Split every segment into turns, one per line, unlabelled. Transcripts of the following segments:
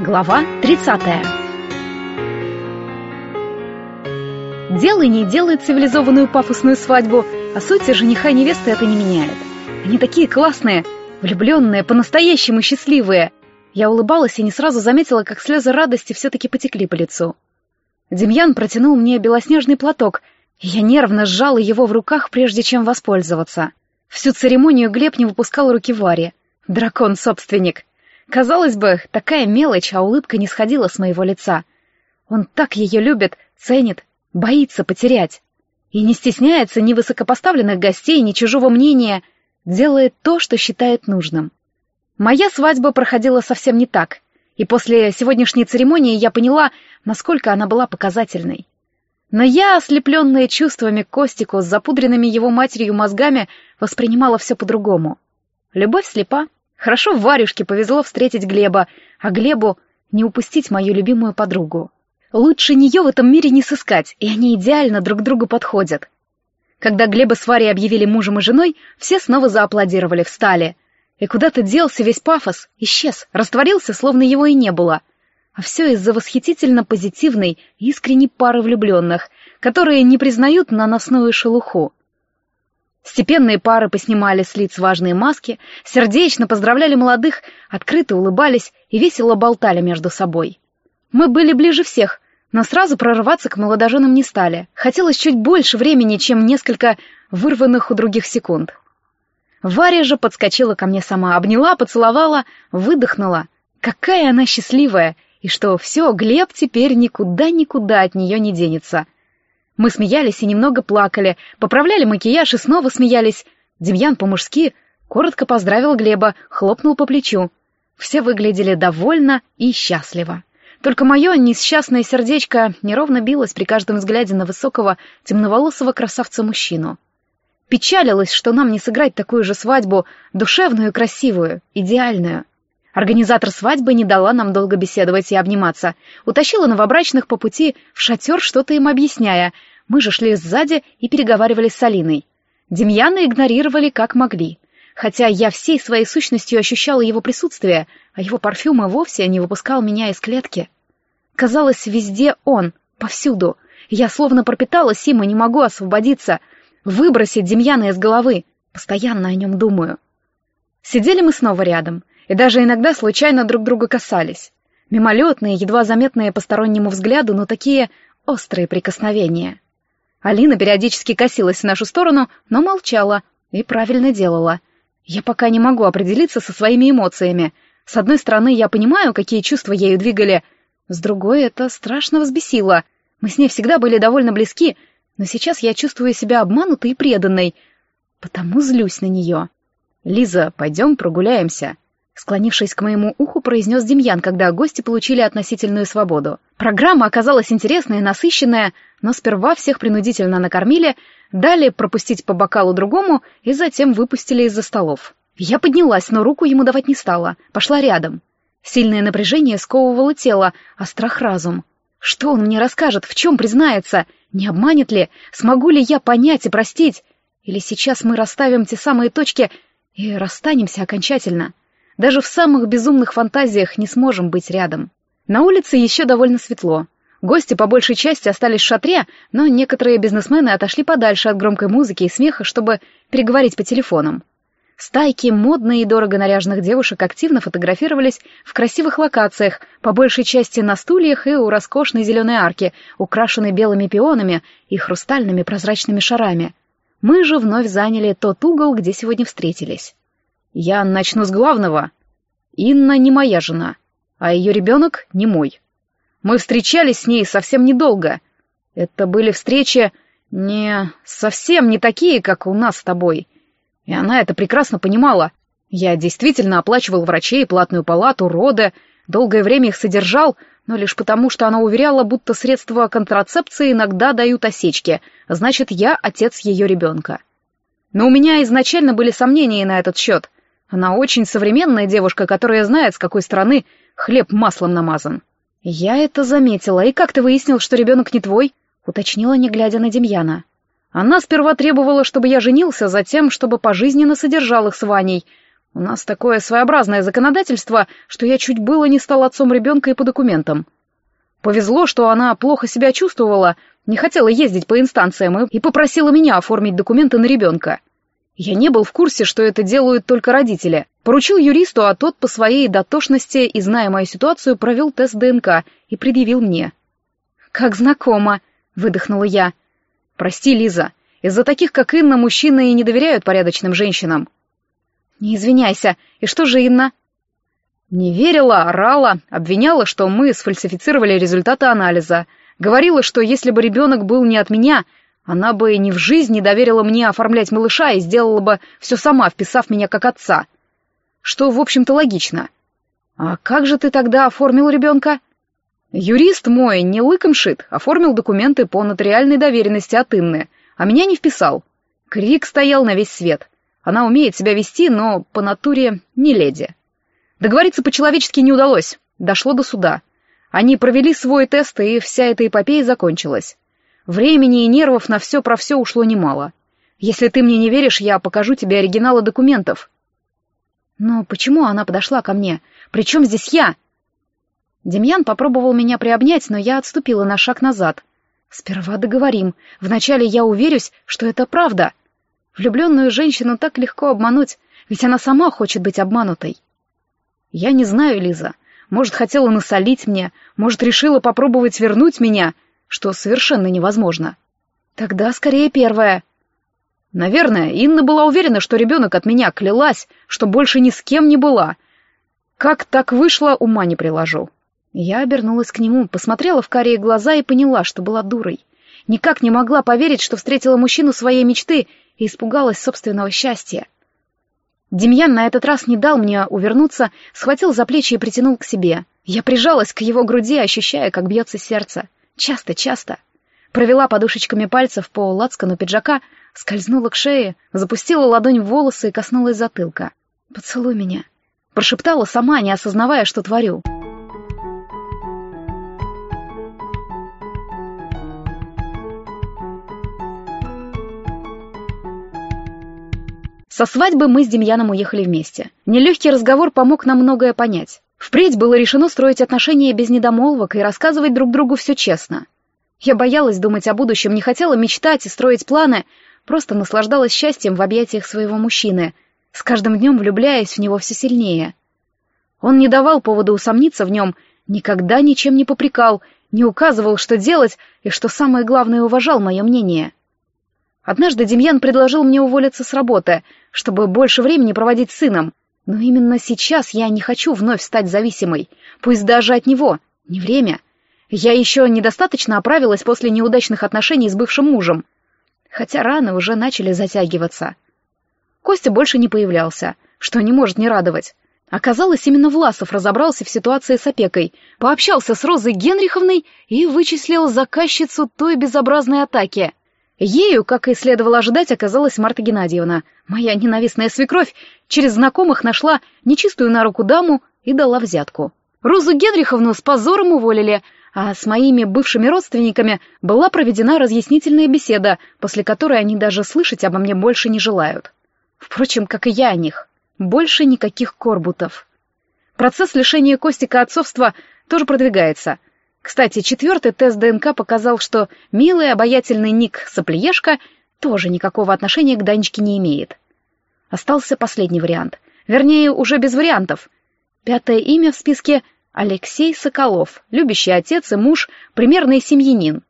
Глава 30 Делай не делай цивилизованную пафосную свадьбу, а сути жениха и невесты это не меняет. Они такие классные, влюбленные, по-настоящему счастливые. Я улыбалась и не сразу заметила, как слезы радости все-таки потекли по лицу. Демьян протянул мне белоснежный платок, и я нервно сжала его в руках, прежде чем воспользоваться. Всю церемонию Глеб не выпускал руки Варе. Дракон-собственник. Казалось бы, такая мелочь, а улыбка не сходила с моего лица. Он так ее любит, ценит, боится потерять. И не стесняется ни высокопоставленных гостей, ни чужого мнения, делает то, что считает нужным. Моя свадьба проходила совсем не так, и после сегодняшней церемонии я поняла, насколько она была показательной. Но я, ослепленная чувствами Костику с запудренными его матерью мозгами, воспринимала все по-другому. Любовь слепа, Хорошо Варюшке повезло встретить Глеба, а Глебу не упустить мою любимую подругу. Лучше нее в этом мире не сыскать, и они идеально друг другу подходят. Когда Глеба с Варей объявили мужем и женой, все снова зааплодировали, встали. И куда-то делся весь пафос, исчез, растворился, словно его и не было. А все из-за восхитительно позитивной, искренней пары влюбленных, которые не признают наносную шелуху. Степенные пары поснимали с лиц важные маски, сердечно поздравляли молодых, открыто улыбались и весело болтали между собой. Мы были ближе всех, но сразу прорываться к молодоженам не стали. Хотелось чуть больше времени, чем несколько вырванных у других секунд. Варя же подскочила ко мне сама, обняла, поцеловала, выдохнула. Какая она счастливая! И что все, Глеб теперь никуда-никуда от нее не денется — мы смеялись и немного плакали, поправляли макияж и снова смеялись. Демьян по-мужски коротко поздравил Глеба, хлопнул по плечу. Все выглядели довольно и счастливо. Только мое несчастное сердечко неровно билось при каждом взгляде на высокого, темноволосого красавца-мужчину. Печалилась, что нам не сыграть такую же свадьбу, душевную красивую, идеальную. Организатор свадьбы не дала нам долго беседовать и обниматься. Утащила новобрачных по пути в шатер, что-то им объясняя, мы же шли сзади и переговаривались с Алиной. Демьяна игнорировали как могли. Хотя я всей своей сущностью ощущала его присутствие, а его парфюм и вовсе не выпускал меня из клетки. Казалось, везде он, повсюду. Я словно пропиталась им и не могу освободиться, выбросить Демьяна из головы. Постоянно о нем думаю. Сидели мы снова рядом, и даже иногда случайно друг друга касались. Мимолетные, едва заметные постороннему взгляду, но такие острые прикосновения. Алина периодически косилась в нашу сторону, но молчала и правильно делала. Я пока не могу определиться со своими эмоциями. С одной стороны, я понимаю, какие чувства ею двигали, с другой, это страшно взбесило. Мы с ней всегда были довольно близки, но сейчас я чувствую себя обманутой и преданной, потому злюсь на нее. «Лиза, пойдем прогуляемся», Склонившись к моему уху, произнес Демьян, когда гости получили относительную свободу. Программа оказалась интересная насыщенная, но сперва всех принудительно накормили, дали пропустить по бокалу другому и затем выпустили из-за столов. Я поднялась, но руку ему давать не стала, пошла рядом. Сильное напряжение сковывало тело, а страх разум. Что он мне расскажет, в чем признается? Не обманет ли? Смогу ли я понять и простить? Или сейчас мы расставим те самые точки и расстанемся окончательно? Даже в самых безумных фантазиях не сможем быть рядом. На улице еще довольно светло. Гости по большей части остались в шатре, но некоторые бизнесмены отошли подальше от громкой музыки и смеха, чтобы переговорить по телефонам. Стайки модных и дорого наряженных девушек активно фотографировались в красивых локациях, по большей части на стульях и у роскошной зеленой арки, украшенной белыми пионами и хрустальными прозрачными шарами. Мы же вновь заняли тот угол, где сегодня встретились. Я начну с главного. Инна не моя жена, а ее ребенок не мой. Мы встречались с ней совсем недолго. Это были встречи не совсем не такие, как у нас с тобой. И она это прекрасно понимала. Я действительно оплачивал врачей, платную палату, роды, долгое время их содержал, но лишь потому, что она уверяла, будто средства контрацепции иногда дают осечки, значит, я отец ее ребенка. Но у меня изначально были сомнения на этот счет — она очень современная девушка, которая знает, с какой стороны хлеб маслом намазан. Я это заметила. И как ты выяснил, что ребенок не твой? Уточнила, не глядя на Демьяна. Она сперва требовала, чтобы я женился, затем, чтобы пожизненно содержал их с Ваней. У нас такое своеобразное законодательство, что я чуть было не стал отцом ребенка и по документам. Повезло, что она плохо себя чувствовала, не хотела ездить по инстанциям и попросила меня оформить документы на ребенка. Я не был в курсе, что это делают только родители. Поручил юристу, а тот по своей дотошности и, зная мою ситуацию, провел тест ДНК и предъявил мне. «Как знакомо», — выдохнула я. «Прости, Лиза, из-за таких, как Инна, мужчины и не доверяют порядочным женщинам». «Не извиняйся. И что же Инна?» Не верила, орала, обвиняла, что мы сфальсифицировали результаты анализа. Говорила, что если бы ребенок был не от меня, она бы ни в жизни доверила мне оформлять малыша и сделала бы все сама, вписав меня как отца. Что, в общем-то, логично. А как же ты тогда оформил ребенка? Юрист мой, не лыком шит, оформил документы по нотариальной доверенности от Инны, а меня не вписал. Крик стоял на весь свет. Она умеет себя вести, но по натуре не леди. Договориться по-человечески не удалось, дошло до суда. Они провели свой тест, и вся эта эпопея закончилась. Времени и нервов на все про все ушло немало. Если ты мне не веришь, я покажу тебе оригиналы документов. Но почему она подошла ко мне? Причем здесь я? Демьян попробовал меня приобнять, но я отступила на шаг назад. Сперва договорим. Вначале я уверюсь, что это правда. Влюбленную женщину так легко обмануть, ведь она сама хочет быть обманутой. Я не знаю, Лиза. Может, хотела насолить мне, может, решила попробовать вернуть меня — что совершенно невозможно. Тогда скорее первое. Наверное, Инна была уверена, что ребенок от меня клялась, что больше ни с кем не была. Как так вышло, ума не приложу. Я обернулась к нему, посмотрела в карие глаза и поняла, что была дурой. Никак не могла поверить, что встретила мужчину своей мечты и испугалась собственного счастья. Демьян на этот раз не дал мне увернуться, схватил за плечи и притянул к себе. Я прижалась к его груди, ощущая, как бьется сердце. Часто-часто. Провела подушечками пальцев по лацкану пиджака, скользнула к шее, запустила ладонь в волосы и коснулась затылка. «Поцелуй меня», — прошептала сама, не осознавая, что творю. Со свадьбы мы с Демьяном уехали вместе. Нелегкий разговор помог нам многое понять. Впредь было решено строить отношения без недомолвок и рассказывать друг другу все честно. Я боялась думать о будущем, не хотела мечтать и строить планы, просто наслаждалась счастьем в объятиях своего мужчины, с каждым днем влюбляясь в него все сильнее. Он не давал повода усомниться в нем, никогда ничем не попрекал, не указывал, что делать, и, что самое главное, уважал мое мнение. Однажды Демьян предложил мне уволиться с работы, чтобы больше времени проводить с сыном, но именно сейчас я не хочу вновь стать зависимой, пусть даже от него. Не время. Я еще недостаточно оправилась после неудачных отношений с бывшим мужем. Хотя раны уже начали затягиваться. Костя больше не появлялся, что не может не радовать. Оказалось, именно Власов разобрался в ситуации с опекой, пообщался с Розой Генриховной и вычислил заказчицу той безобразной атаки — Ею, как и следовало ожидать, оказалась Марта Геннадьевна. Моя ненавистная свекровь через знакомых нашла нечистую на руку даму и дала взятку. Розу Генриховну с позором уволили, а с моими бывшими родственниками была проведена разъяснительная беседа, после которой они даже слышать обо мне больше не желают. Впрочем, как и я о них. Больше никаких корбутов. Процесс лишения Костика отцовства тоже продвигается — кстати, четвертый тест ДНК показал, что милый обаятельный Ник Соплиешка тоже никакого отношения к Данечке не имеет. Остался последний вариант. Вернее, уже без вариантов. Пятое имя в списке — Алексей Соколов, любящий отец и муж, примерный семьянин.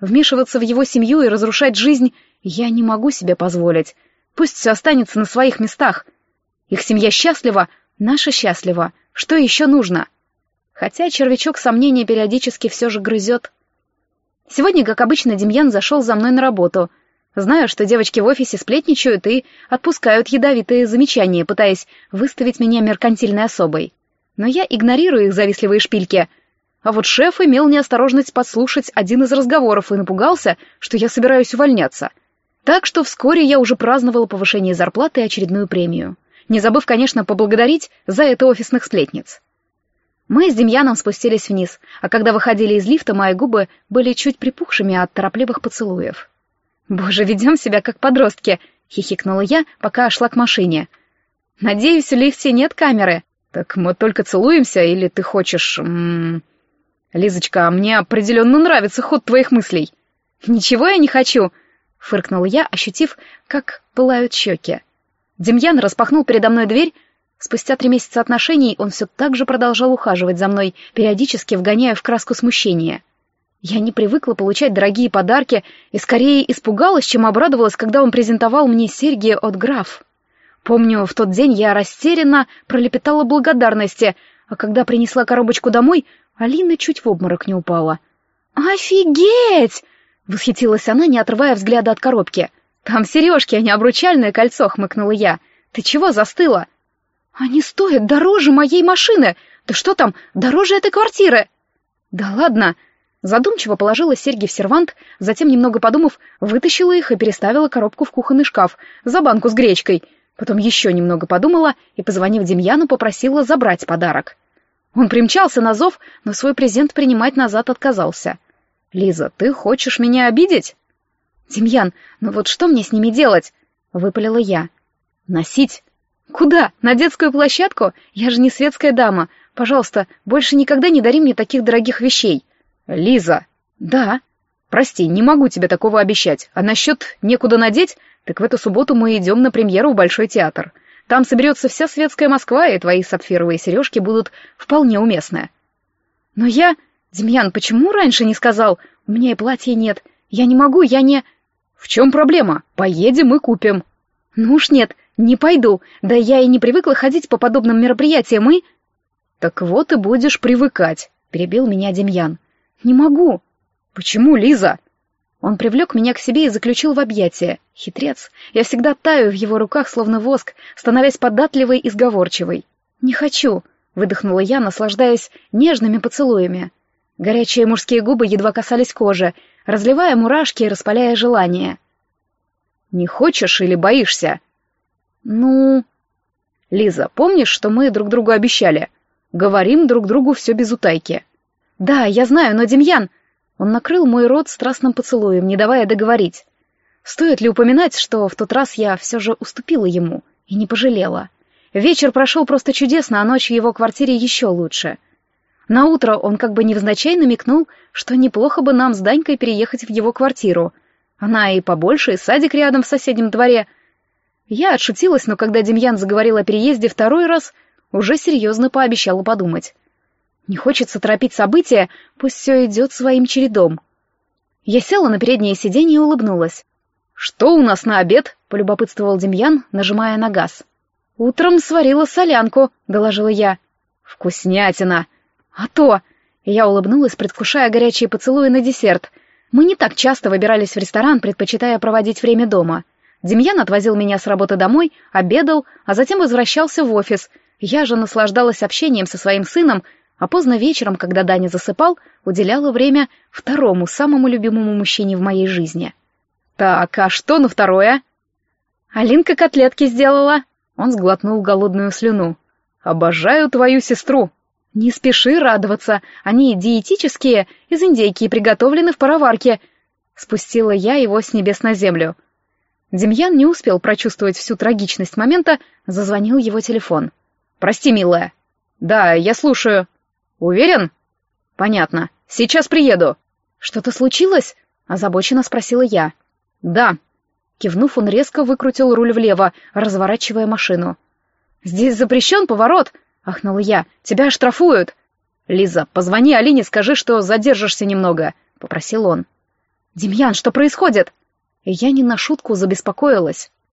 Вмешиваться в его семью и разрушать жизнь я не могу себе позволить. Пусть все останется на своих местах. Их семья счастлива, наша счастлива. Что еще нужно?» Хотя червячок сомнения периодически все же грызет. Сегодня, как обычно, Демьян зашел за мной на работу. Знаю, что девочки в офисе сплетничают и отпускают ядовитые замечания, пытаясь выставить меня меркантильной особой. Но я игнорирую их завистливые шпильки. А вот шеф имел неосторожность подслушать один из разговоров и напугался, что я собираюсь увольняться. Так что вскоре я уже праздновала повышение зарплаты и очередную премию. Не забыв, конечно, поблагодарить за это офисных сплетниц. Мы с Демьяном спустились вниз, а когда выходили из лифта, мои губы были чуть припухшими от торопливых поцелуев. «Боже, ведем себя как подростки!» — хихикнула я, пока шла к машине. Надеюсь, в лифте нет камеры. Так мы только целуемся, или ты хочешь... М -м... Лизочка, мне определенно нравится ход твоих мыслей. Ничего я не хочу, фыркнула я, ощутив, как пылают щеки. Демьян распахнул передо мной дверь. Спустя три месяца отношений он все так же продолжал ухаживать за мной, периодически вгоняя в краску смущения. Я не привыкла получать дорогие подарки и скорее испугалась, чем обрадовалась, когда он презентовал мне серьги от граф. Помню, в тот день я растерянно пролепетала благодарности, а когда принесла коробочку домой, Алина чуть в обморок не упала. «Офигеть!» — восхитилась она, не отрывая взгляда от коробки. «Там сережки, а не обручальное кольцо», — хмыкнула я. «Ты чего застыла?» «Они стоят дороже моей машины! Да что там, дороже этой квартиры!» «Да ладно!» Задумчиво положила серьги в сервант, затем, немного подумав, вытащила их и переставила коробку в кухонный шкаф за банку с гречкой. Потом еще немного подумала и, позвонив Демьяну, попросила забрать подарок. Он примчался на зов, но свой презент принимать назад отказался. «Лиза, ты хочешь меня обидеть?» «Демьян, ну вот что мне с ними делать?» — выпалила я. «Носить?» «Куда? На детскую площадку? Я же не светская дама. Пожалуйста, больше никогда не дари мне таких дорогих вещей». «Лиза!» «Да». «Прости, не могу тебе такого обещать. А насчет некуда надеть, так в эту субботу мы идем на премьеру в Большой театр. Там соберется вся светская Москва, и твои сапфировые сережки будут вполне уместны». «Но я...» «Демьян, почему раньше не сказал? У меня и платья нет. Я не могу, я не...» «В чем проблема? Поедем и купим». «Ну уж нет, не пойду. Да я и не привыкла ходить по подобным мероприятиям и...» «Так вот и будешь привыкать», — перебил меня Демьян. «Не могу». «Почему, Лиза?» Он привлек меня к себе и заключил в объятия. Хитрец. Я всегда таю в его руках, словно воск, становясь податливой и сговорчивой. «Не хочу», — выдохнула я, наслаждаясь нежными поцелуями. Горячие мужские губы едва касались кожи, разливая мурашки и распаляя желание. «Не хочешь или боишься?» «Ну...» «Лиза, помнишь, что мы друг другу обещали? Говорим друг другу все без утайки». «Да, я знаю, но, Демьян...» Он накрыл мой рот страстным поцелуем, не давая договорить. Стоит ли упоминать, что в тот раз я все же уступила ему и не пожалела? Вечер прошел просто чудесно, а ночь в его квартире еще лучше. На утро он как бы невзначай намекнул, что неплохо бы нам с Данькой переехать в его квартиру. Она и побольше, и садик рядом в соседнем дворе. Я отшутилась, но когда Демьян заговорил о переезде второй раз, уже серьезно пообещала подумать. Не хочется торопить события, пусть все идет своим чередом. Я села на переднее сиденье и улыбнулась. «Что у нас на обед?» — полюбопытствовал Демьян, нажимая на газ. «Утром сварила солянку», — доложила я. «Вкуснятина!» «А то!» Я улыбнулась, предвкушая горячие поцелуи на десерт. Мы не так часто выбирались в ресторан, предпочитая проводить время дома. Демьян отвозил меня с работы домой, обедал, а затем возвращался в офис. Я же наслаждалась общением со своим сыном, а поздно вечером, когда Даня засыпал, уделяла время второму, самому любимому мужчине в моей жизни. «Так, а что на второе?» «Алинка котлетки сделала». Он сглотнул голодную слюну. «Обожаю твою сестру», «Не спеши радоваться, они диетические, из индейки и приготовлены в пароварке», — спустила я его с небес на землю. Демьян не успел прочувствовать всю трагичность момента, зазвонил его телефон. «Прости, милая». «Да, я слушаю». «Уверен?» «Понятно. Сейчас приеду». «Что-то случилось?» — озабоченно спросила я. «Да». Кивнув, он резко выкрутил руль влево, разворачивая машину. «Здесь запрещен поворот!» ахнула я. «Тебя оштрафуют!» «Лиза, позвони Алине, скажи, что задержишься немного», — попросил он. «Демьян, что происходит?» Я не на шутку забеспокоилась.